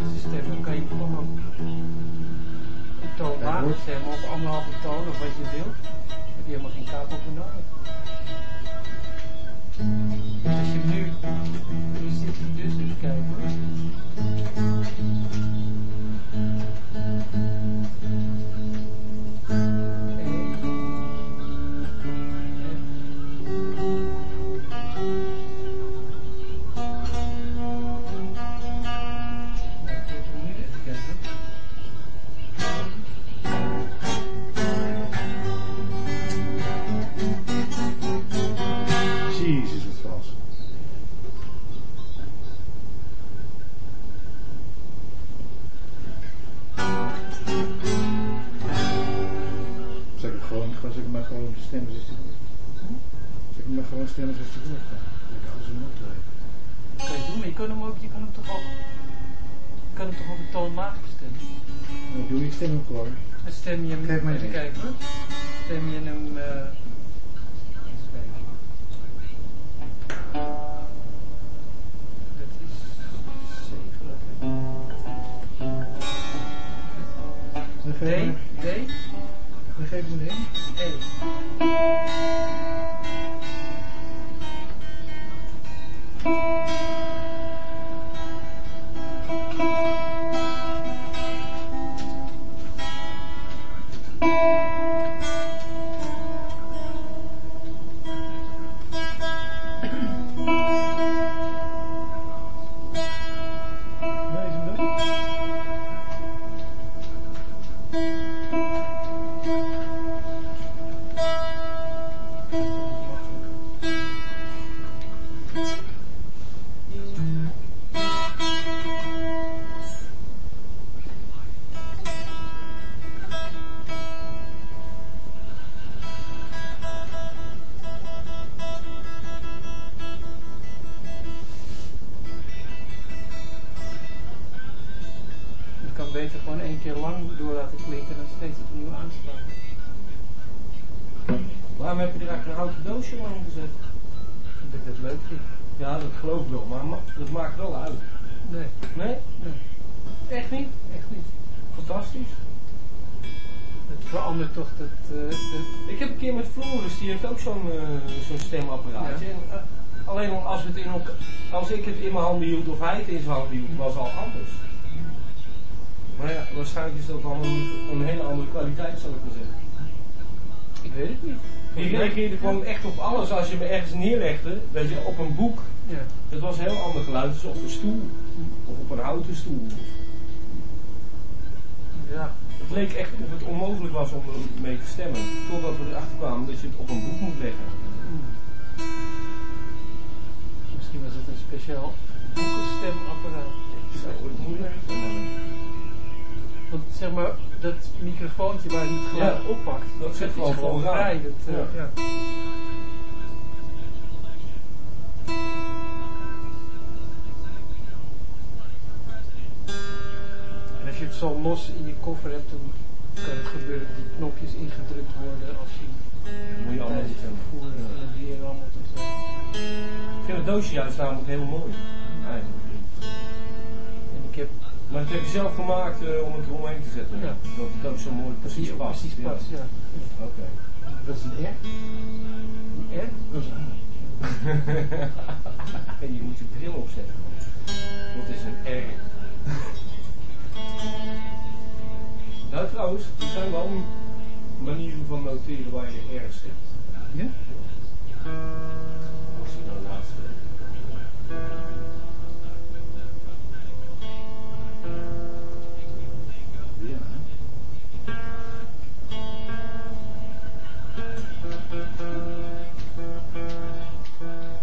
[SPEAKER 2] Deus esteja. kan
[SPEAKER 9] hem
[SPEAKER 4] ook, je kan hem toch ook, je kan hem toch ook een toon maken stemmen.
[SPEAKER 2] Nee, doe je stem ook hoor.
[SPEAKER 4] Dan stem je hem,
[SPEAKER 2] Geef
[SPEAKER 4] even
[SPEAKER 2] niet.
[SPEAKER 4] kijken hoor. Stem je hem, eh, uh, eens kijken. Dat is
[SPEAKER 2] 7
[SPEAKER 4] D, D.
[SPEAKER 2] Dan geef hem
[SPEAKER 1] een E. E. neerlegde, weet je, op een boek.
[SPEAKER 4] Ja.
[SPEAKER 1] Dat was een heel ander geluid, dus op een stoel. Of op een houten stoel.
[SPEAKER 4] Ja.
[SPEAKER 1] Het leek echt of het onmogelijk was om ermee te stemmen. Totdat we erachter kwamen dat je het op een boek moet leggen.
[SPEAKER 4] Hmm. Misschien was het een speciaal boekenstemapparaat.
[SPEAKER 1] Zo, het moeilijk.
[SPEAKER 4] Want zeg maar, dat microfoontje waar je het geluid
[SPEAKER 1] ja,
[SPEAKER 4] oppakt,
[SPEAKER 1] dat, zegt
[SPEAKER 4] zit
[SPEAKER 1] gewoon
[SPEAKER 4] vrij. Eh,
[SPEAKER 1] ja.
[SPEAKER 4] ja. Je het zo los in je koffer hebt, dan kan het gebeuren dat die knopjes ingedrukt worden als je
[SPEAKER 1] Moet je allemaal niet
[SPEAKER 4] vervoer en weer en zo.
[SPEAKER 1] Ik vind het doosje juist namelijk heel mooi. Eigenlijk.
[SPEAKER 4] En ik heb
[SPEAKER 1] Maar dat heb je zelf gemaakt eh, om het eromheen te zetten.
[SPEAKER 4] Ja.
[SPEAKER 1] Dat het ook zo mooi precies past.
[SPEAKER 4] precies past, ja.
[SPEAKER 1] Oké.
[SPEAKER 2] Dat is een R.
[SPEAKER 4] En?
[SPEAKER 2] Dat is een.
[SPEAKER 1] En je moet je bril opzetten. Dat is een R. nou trouwens, er zijn wel manieren van noteren waar je R zet.
[SPEAKER 2] Ja?
[SPEAKER 1] Als je nou laatst
[SPEAKER 2] Ja.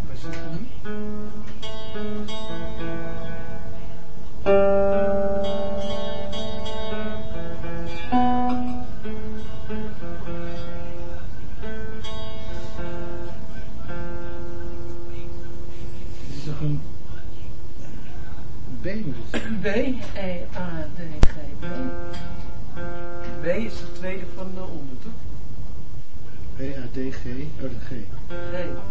[SPEAKER 4] Waar zit hij nu?
[SPEAKER 2] Het zijn.
[SPEAKER 4] B, E, A, D, G, B. B is de tweede van de onder, toch?
[SPEAKER 2] B, A, D, G. Oh, de G.
[SPEAKER 4] G.